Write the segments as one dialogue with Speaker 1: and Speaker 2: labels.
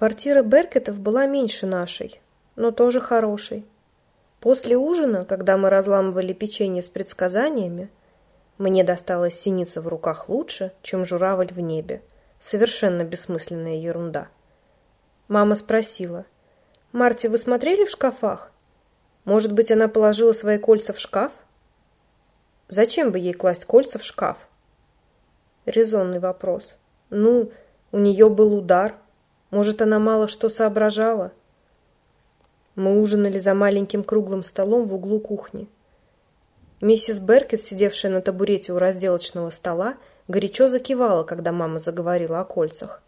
Speaker 1: Квартира Беркетов была меньше нашей, но тоже хорошей. После ужина, когда мы разламывали печенье с предсказаниями, мне досталась синица в руках лучше, чем журавль в небе. Совершенно бессмысленная ерунда. Мама спросила, «Марти, вы смотрели в шкафах? Может быть, она положила свои кольца в шкаф?» Зачем бы ей класть кольца в шкаф? Резонный вопрос. Ну, у нее был удар, может, она мало что соображала? Мы ужинали за маленьким круглым столом в углу кухни. Миссис Беркет, сидевшая на табурете у разделочного стола, горячо закивала, когда мама заговорила о кольцах.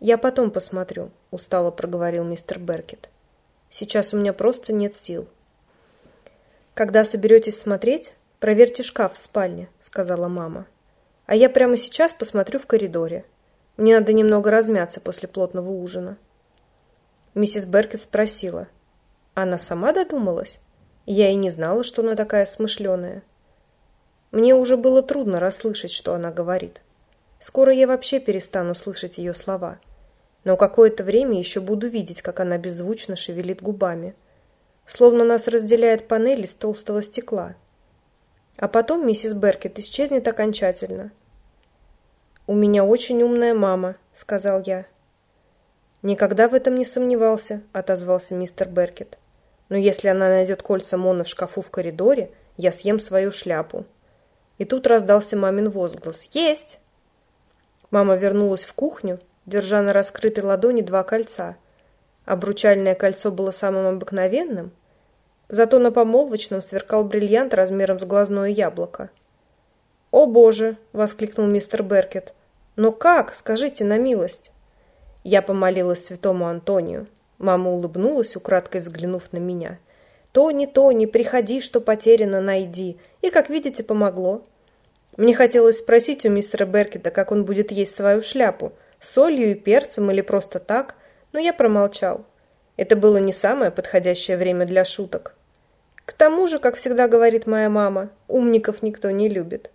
Speaker 1: «Я потом посмотрю», — устало проговорил мистер Беркет. «Сейчас у меня просто нет сил». «Когда соберетесь смотреть, проверьте шкаф в спальне», — сказала мама. «А я прямо сейчас посмотрю в коридоре. Мне надо немного размяться после плотного ужина. Миссис Беркет спросила. Она сама додумалась? Я и не знала, что она такая смышленая. Мне уже было трудно расслышать, что она говорит. Скоро я вообще перестану слышать ее слова. Но какое-то время еще буду видеть, как она беззвучно шевелит губами. Словно нас разделяет панель из толстого стекла. А потом миссис Беркет исчезнет окончательно – «У меня очень умная мама», — сказал я. «Никогда в этом не сомневался», — отозвался мистер Беркет. «Но если она найдет кольца Мона в шкафу в коридоре, я съем свою шляпу». И тут раздался мамин возглас. «Есть!» Мама вернулась в кухню, держа на раскрытой ладони два кольца. Обручальное кольцо было самым обыкновенным, зато на помолвочном сверкал бриллиант размером с глазное яблоко. «О боже!» — воскликнул мистер Беркет. «Но как? Скажите на милость!» Я помолилась святому Антонию. Мама улыбнулась, украдкой взглянув на меня. «Тони, Тони, приходи, что потеряно, найди!» И, как видите, помогло. Мне хотелось спросить у мистера Беркета, как он будет есть свою шляпу, солью и перцем или просто так, но я промолчал. Это было не самое подходящее время для шуток. К тому же, как всегда говорит моя мама, умников никто не любит.